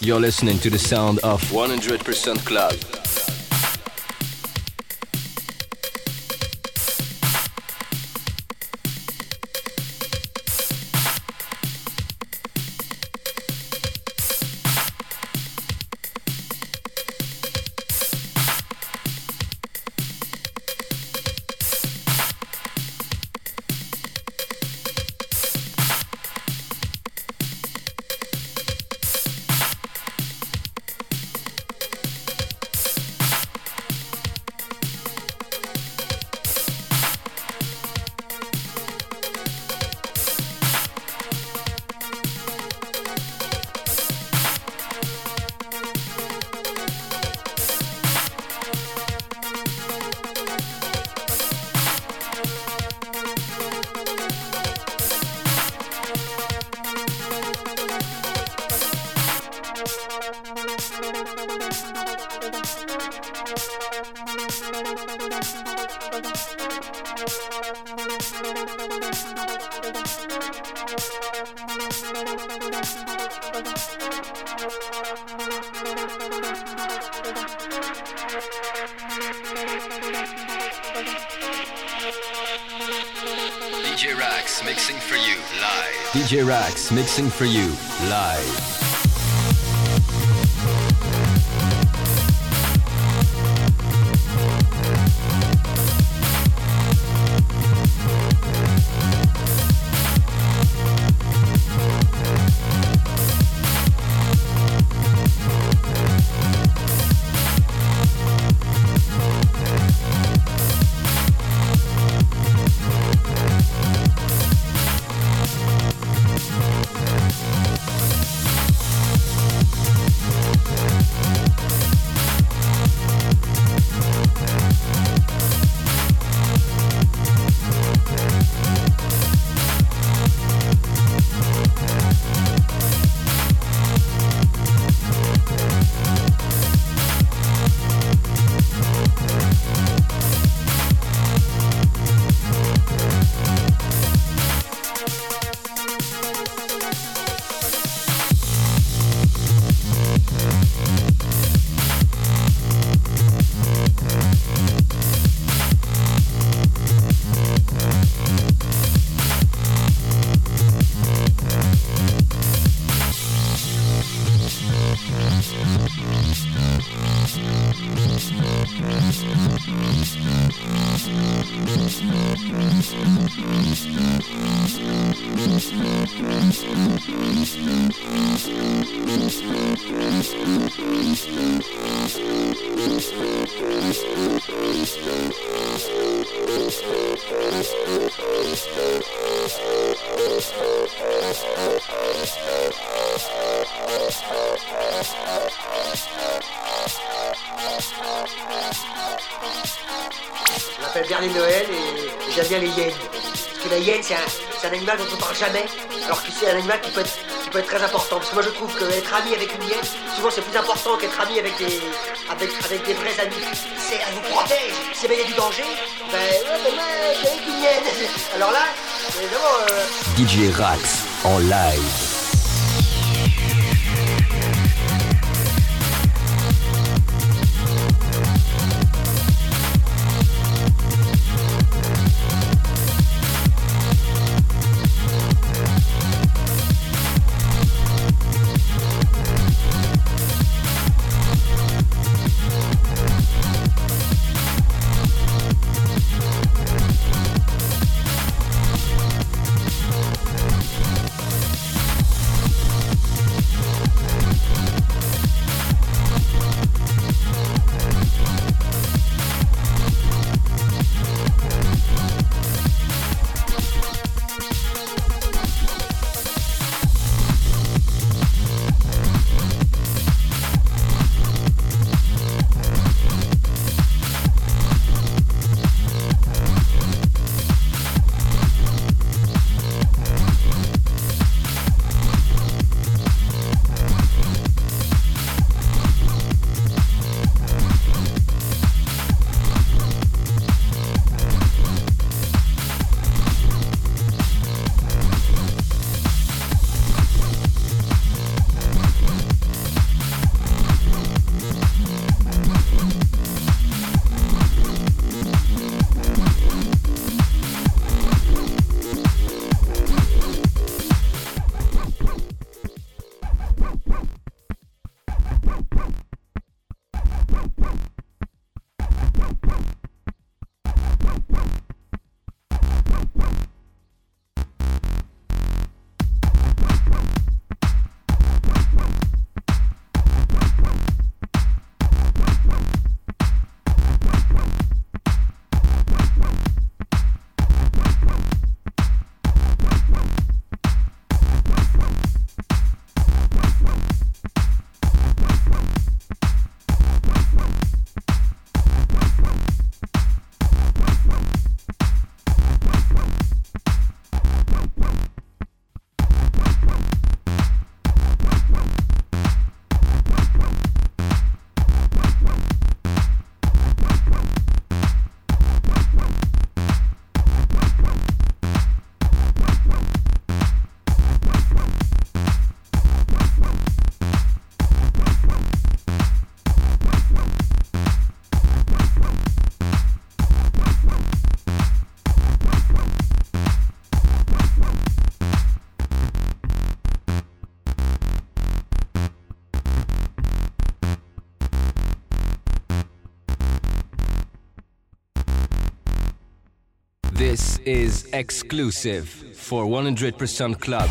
You're listening to the sound of 100% Club. Mixing for you live. C'est un, animal dont on parle jamais, alors que c'est un animal qui peut, être, qui peut être très important. Parce que moi je trouve qu'être ami avec une hyène, souvent c'est plus important qu'être ami avec des, avec, avec des vrais amis. C'est, elle vous protège. Si il y a du danger, ben ouais, ben avec une hyène. Alors là, évidemment. Euh... DJ Rax en live. Is exclusive for 100% Club.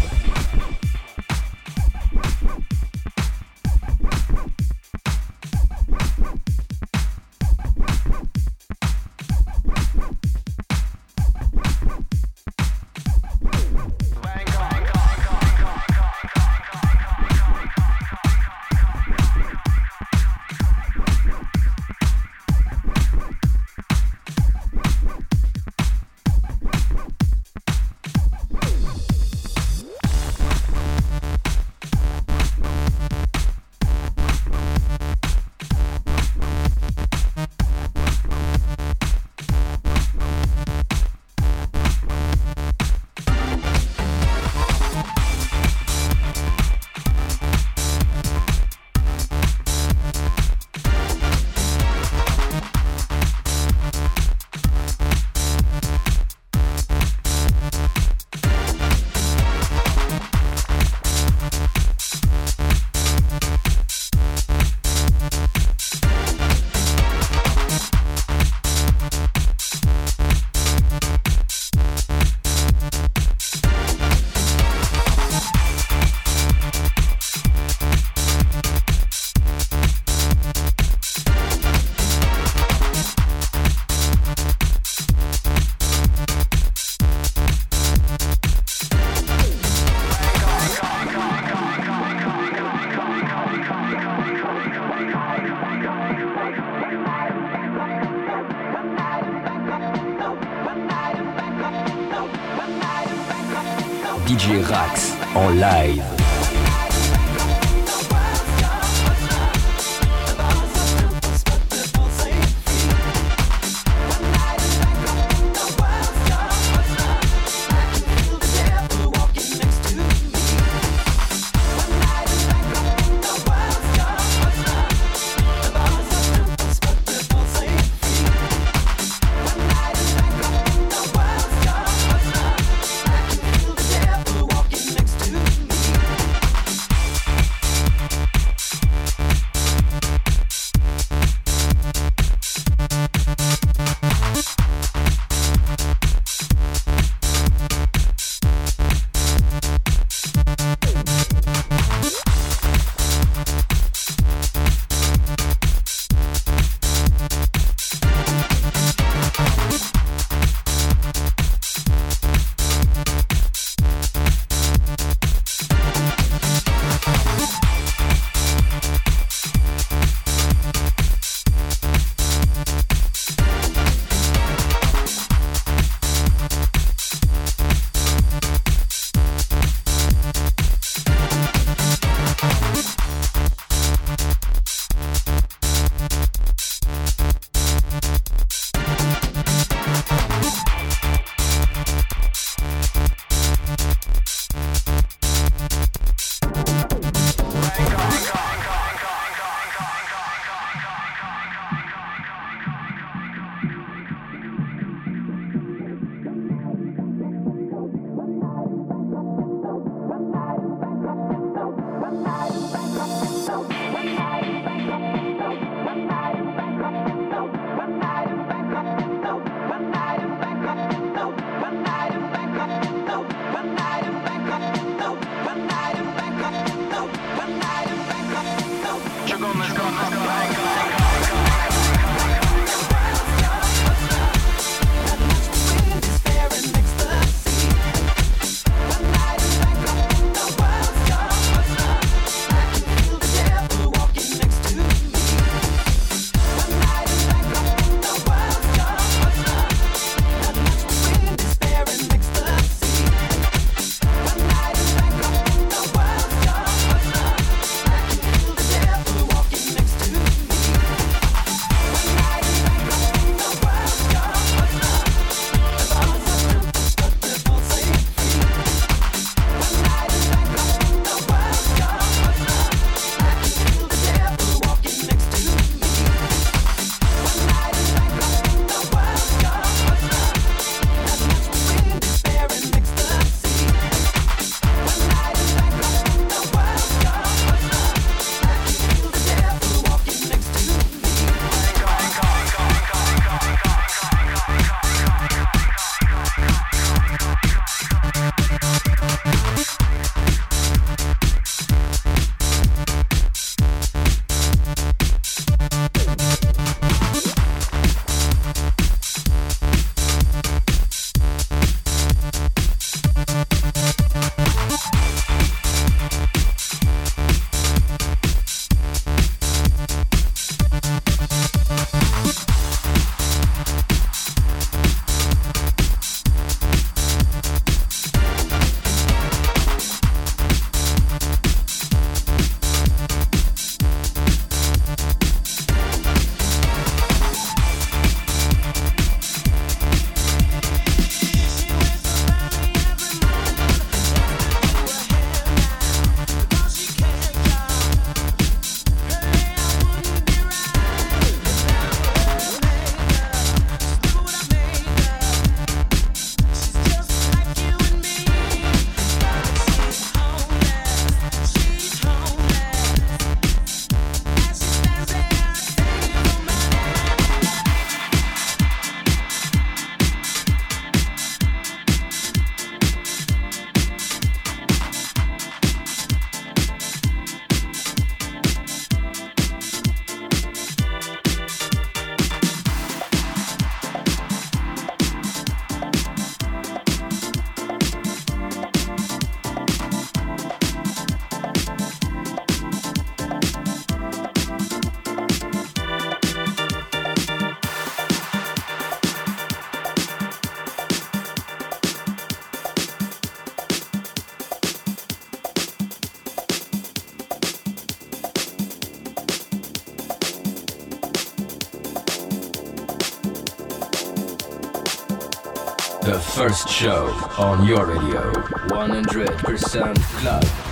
First show on your radio. 100% Club.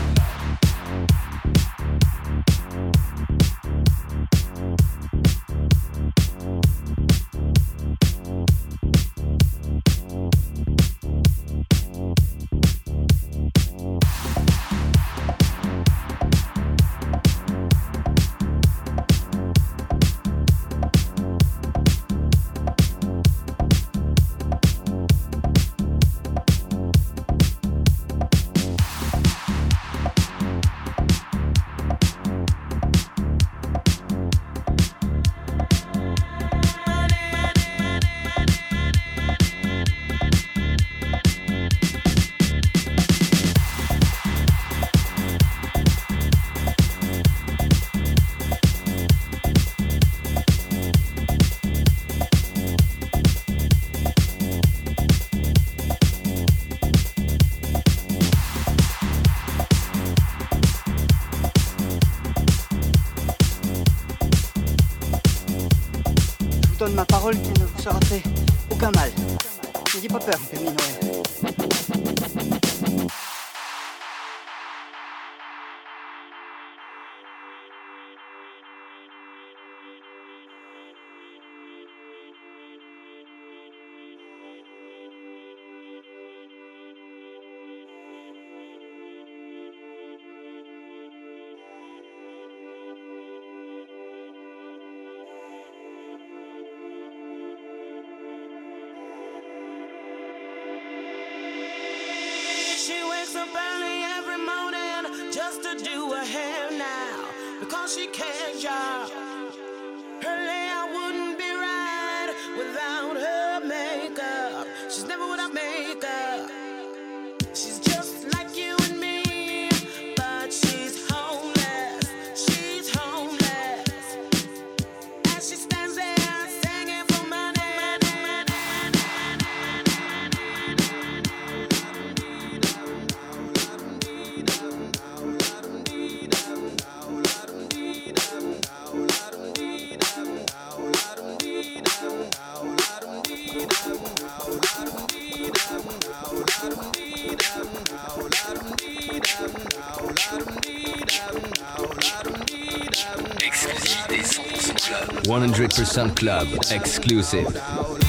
She can't job. Club. Exclusive.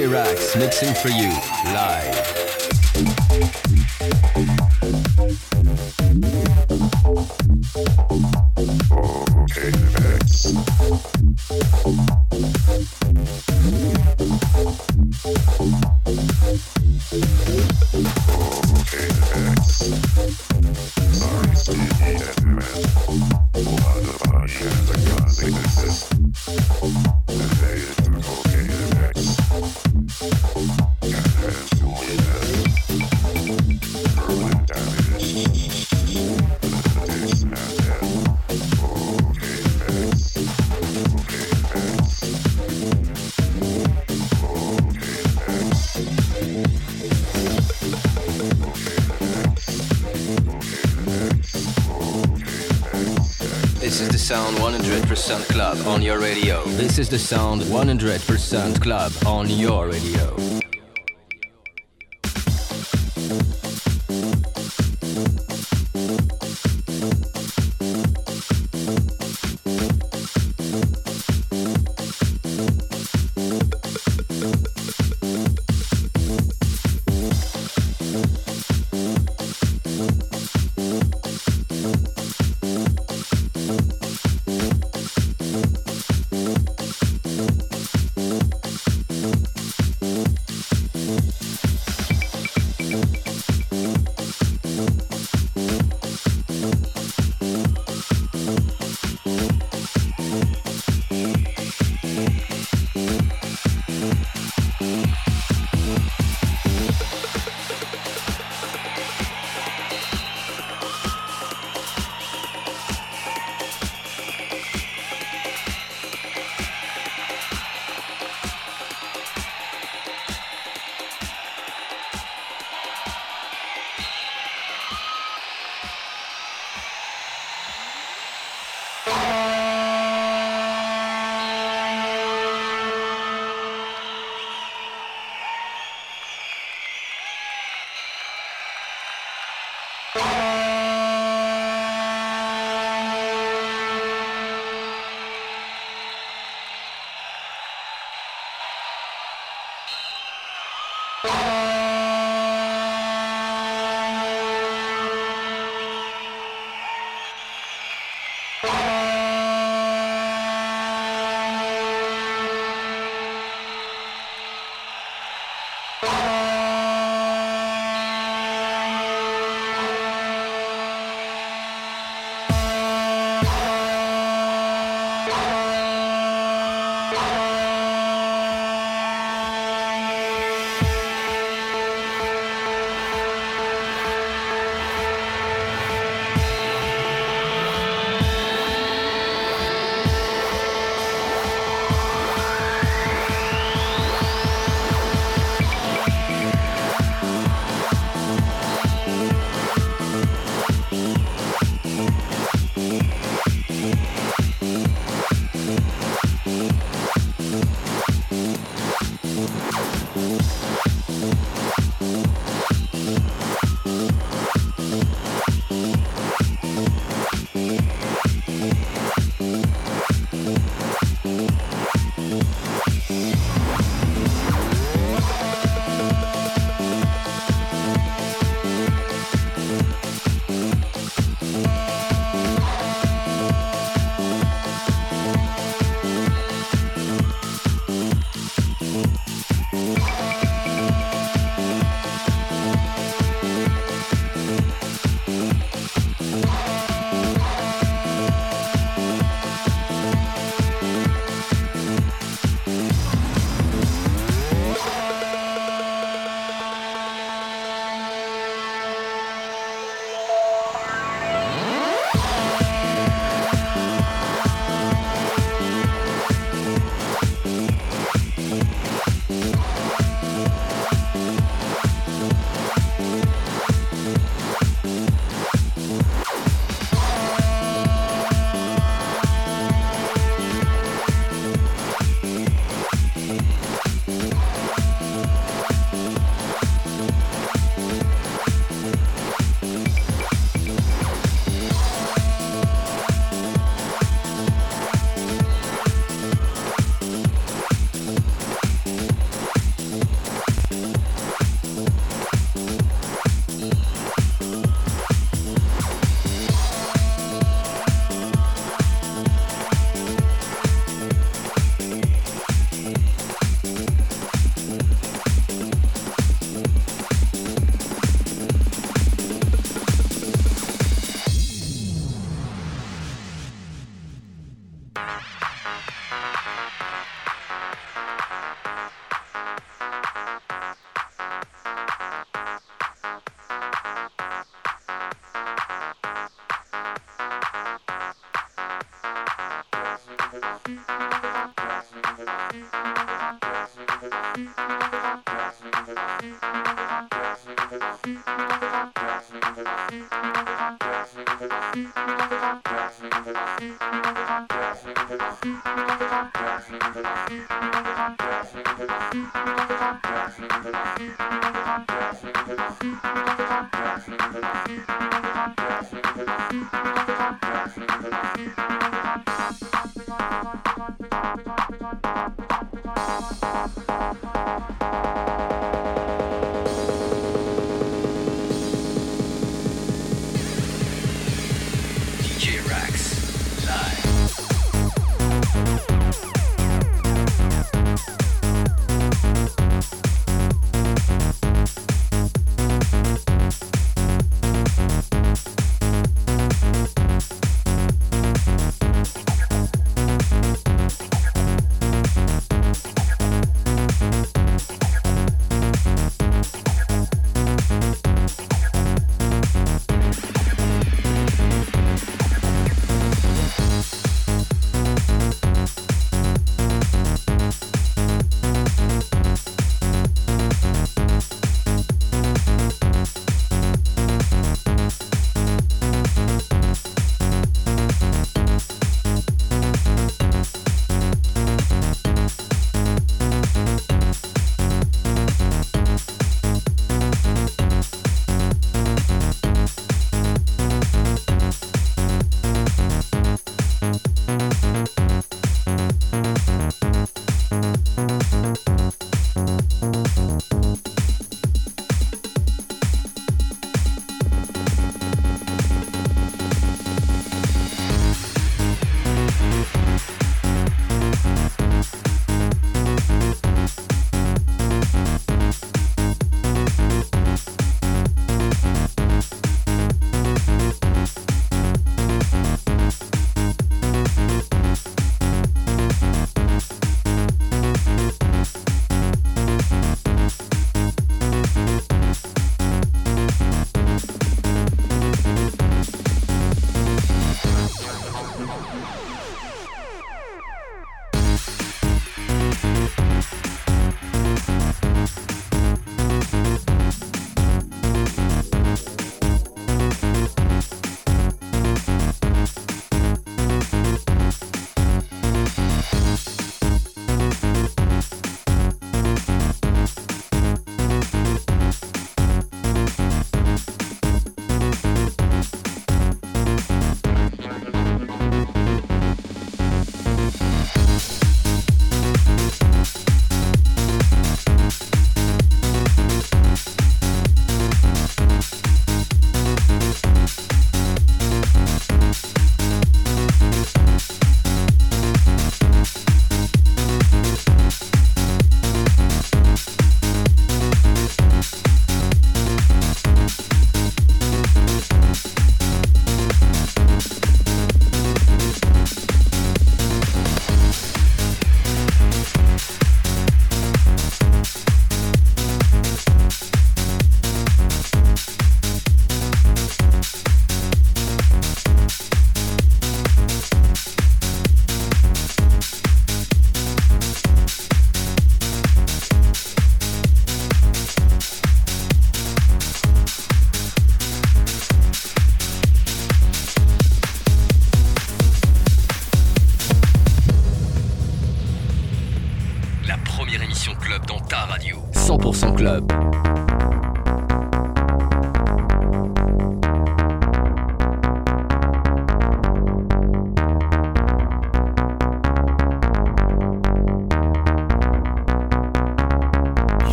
Live. DJ Raxx mixing for you Sound on your radio. This is the Sound 100% Club on your radio.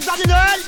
The name? Is Père Noël?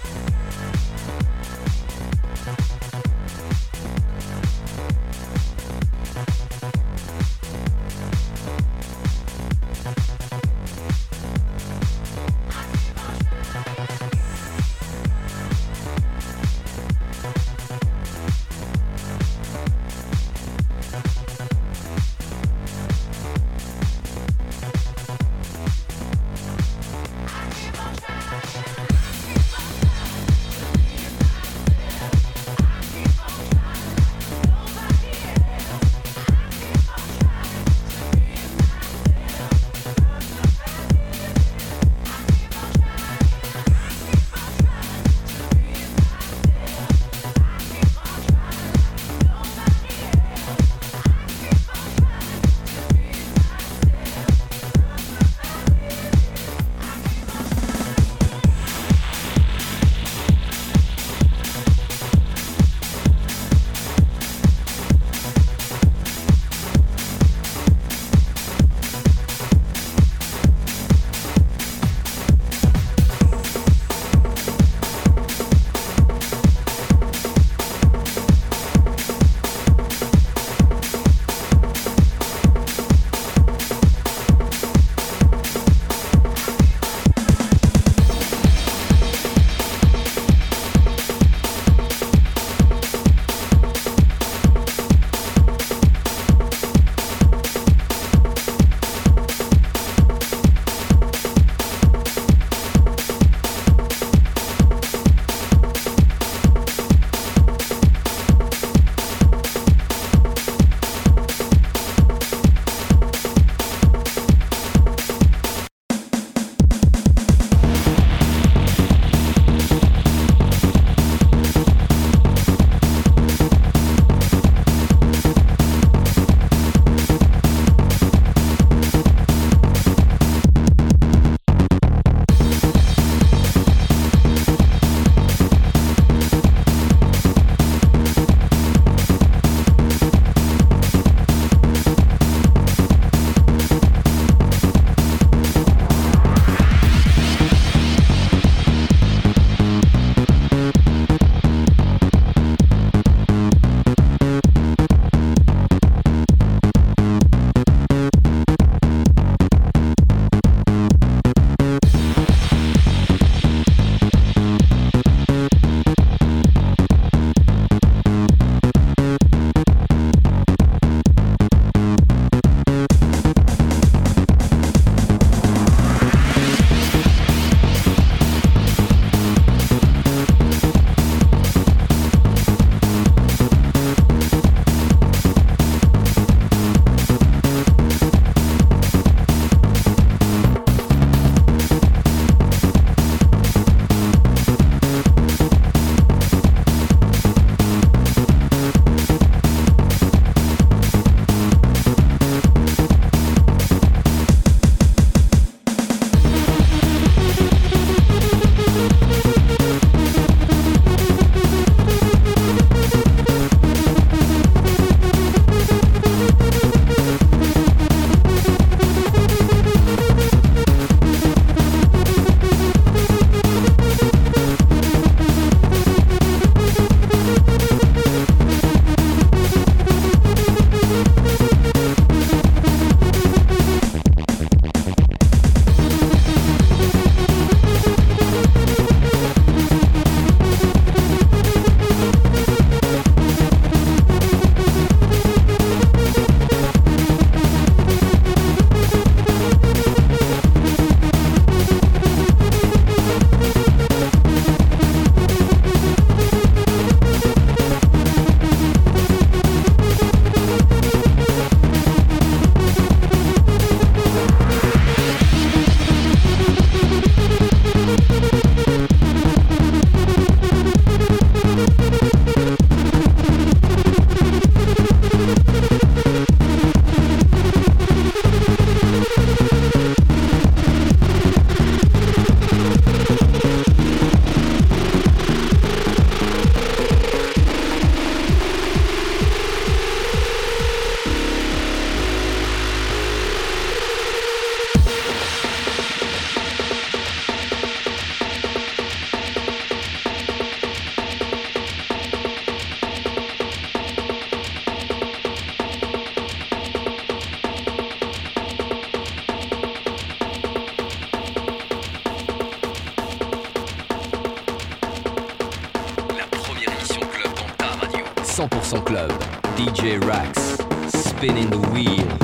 DJ Raxx, spinning the wheel.